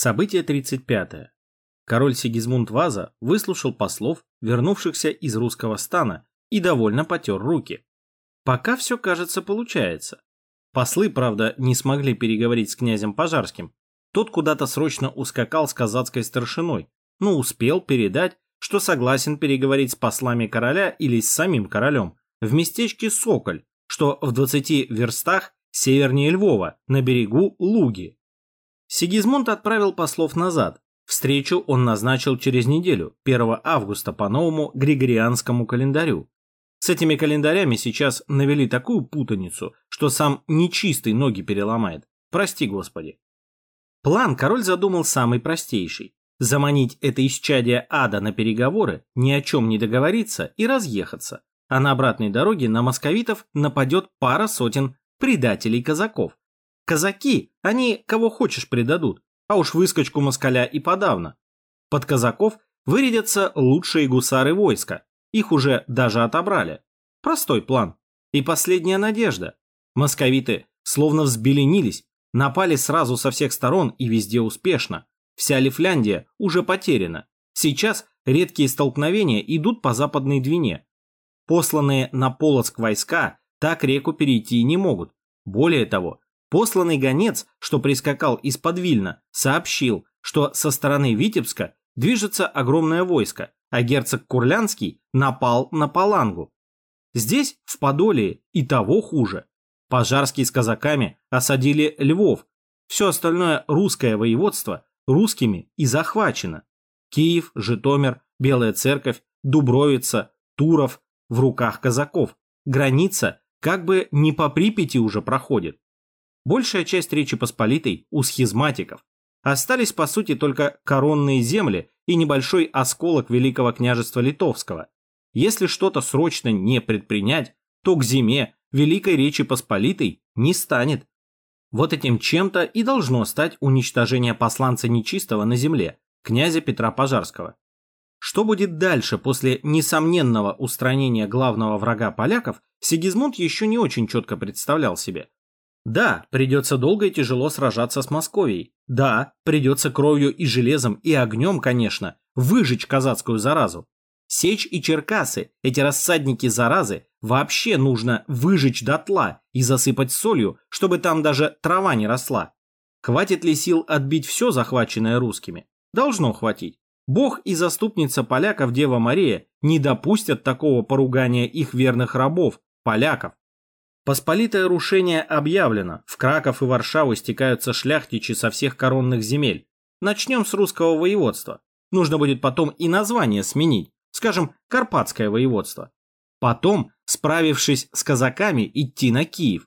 Событие 35. Король Сигизмунд Ваза выслушал послов, вернувшихся из русского стана, и довольно потер руки. Пока все, кажется, получается. Послы, правда, не смогли переговорить с князем Пожарским. Тот куда-то срочно ускакал с казацкой старшиной, но успел передать, что согласен переговорить с послами короля или с самим королем в местечке Соколь, что в 20 верстах севернее Львова, на берегу Луги. Сигизмунд отправил послов назад. Встречу он назначил через неделю, 1 августа по новому Григорианскому календарю. С этими календарями сейчас навели такую путаницу, что сам нечистый ноги переломает. Прости, Господи. План король задумал самый простейший. Заманить это исчадие ада на переговоры, ни о чем не договориться и разъехаться. А на обратной дороге на московитов нападет пара сотен предателей казаков. Казаки, они кого хочешь предадут, а уж выскочку москаля и подавно. Под казаков вырядятся лучшие гусары войска, их уже даже отобрали. Простой план. И последняя надежда. Московиты словно взбеленились, напали сразу со всех сторон и везде успешно. Вся Лифляндия уже потеряна. Сейчас редкие столкновения идут по западной Двине. Посланные на Полоцк войска так реку перейти не могут. Более того, Посланный гонец, что прискакал из-под Вильна, сообщил, что со стороны Витебска движется огромное войско, а герцог Курлянский напал на Палангу. Здесь, в Подолии, и того хуже. Пожарские с казаками осадили Львов. Все остальное русское воеводство русскими и захвачено. Киев, Житомир, Белая Церковь, Дубровица, Туров в руках казаков. Граница как бы не по Припяти уже проходит. Большая часть Речи Посполитой у схизматиков. Остались по сути только коронные земли и небольшой осколок Великого княжества Литовского. Если что-то срочно не предпринять, то к зиме Великой Речи Посполитой не станет. Вот этим чем-то и должно стать уничтожение посланца нечистого на земле, князя Петра Пожарского. Что будет дальше после несомненного устранения главного врага поляков, Сигизмунд еще не очень четко представлял себе. Да, придется долго и тяжело сражаться с Московией. Да, придется кровью и железом и огнем, конечно, выжечь казацкую заразу. Сечь и Черкасы, эти рассадники заразы, вообще нужно выжечь дотла и засыпать солью, чтобы там даже трава не росла. Хватит ли сил отбить все захваченное русскими? Должно хватить. Бог и заступница поляков Дева Мария не допустят такого поругания их верных рабов, поляков. Посполитое рушение объявлено, в Краков и Варшаву стекаются шляхтичи со всех коронных земель. Начнем с русского воеводства. Нужно будет потом и название сменить, скажем, Карпатское воеводство. Потом, справившись с казаками, идти на Киев.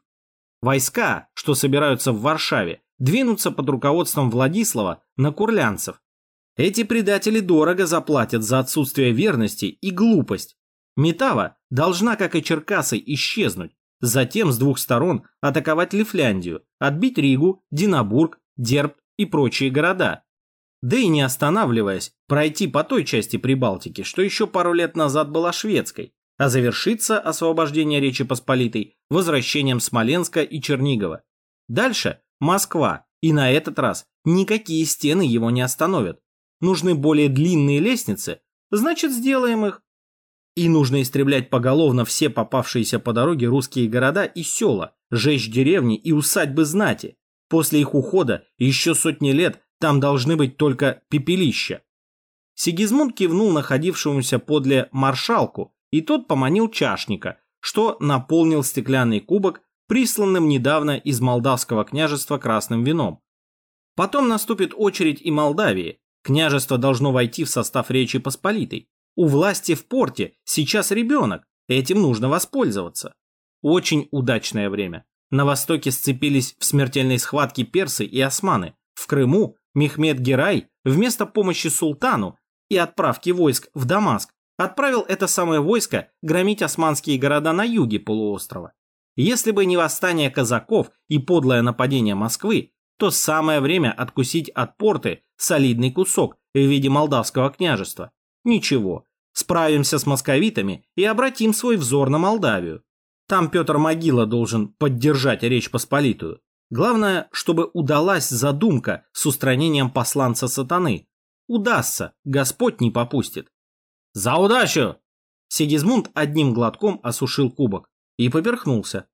Войска, что собираются в Варшаве, двинутся под руководством Владислава на курлянцев. Эти предатели дорого заплатят за отсутствие верности и глупость. Метава должна, как и Черкасы, исчезнуть. Затем с двух сторон атаковать Лифляндию, отбить Ригу, Динабург, Дерб и прочие города. Да и не останавливаясь, пройти по той части Прибалтики, что еще пару лет назад была шведской, а завершиться освобождение Речи Посполитой возвращением Смоленска и Чернигова. Дальше Москва, и на этот раз никакие стены его не остановят. Нужны более длинные лестницы, значит сделаем их. И нужно истреблять поголовно все попавшиеся по дороге русские города и села, жечь деревни и усадьбы знати. После их ухода еще сотни лет там должны быть только пепелища. Сигизмунд кивнул находившемуся подле маршалку, и тот поманил чашника, что наполнил стеклянный кубок, присланным недавно из Молдавского княжества красным вином. Потом наступит очередь и Молдавии. Княжество должно войти в состав Речи Посполитой. У власти в порте сейчас ребенок, этим нужно воспользоваться. Очень удачное время. На востоке сцепились в смертельной схватке персы и османы. В Крыму Мехмед Герай вместо помощи султану и отправки войск в Дамаск отправил это самое войско громить османские города на юге полуострова. Если бы не восстание казаков и подлое нападение Москвы, то самое время откусить от порты солидный кусок в виде молдавского княжества. Ничего, справимся с московитами и обратим свой взор на Молдавию. Там Петр Могила должен поддержать Речь Посполитую. Главное, чтобы удалась задумка с устранением посланца сатаны. Удастся, Господь не попустит. «За удачу!» Сигизмунд одним глотком осушил кубок и поперхнулся.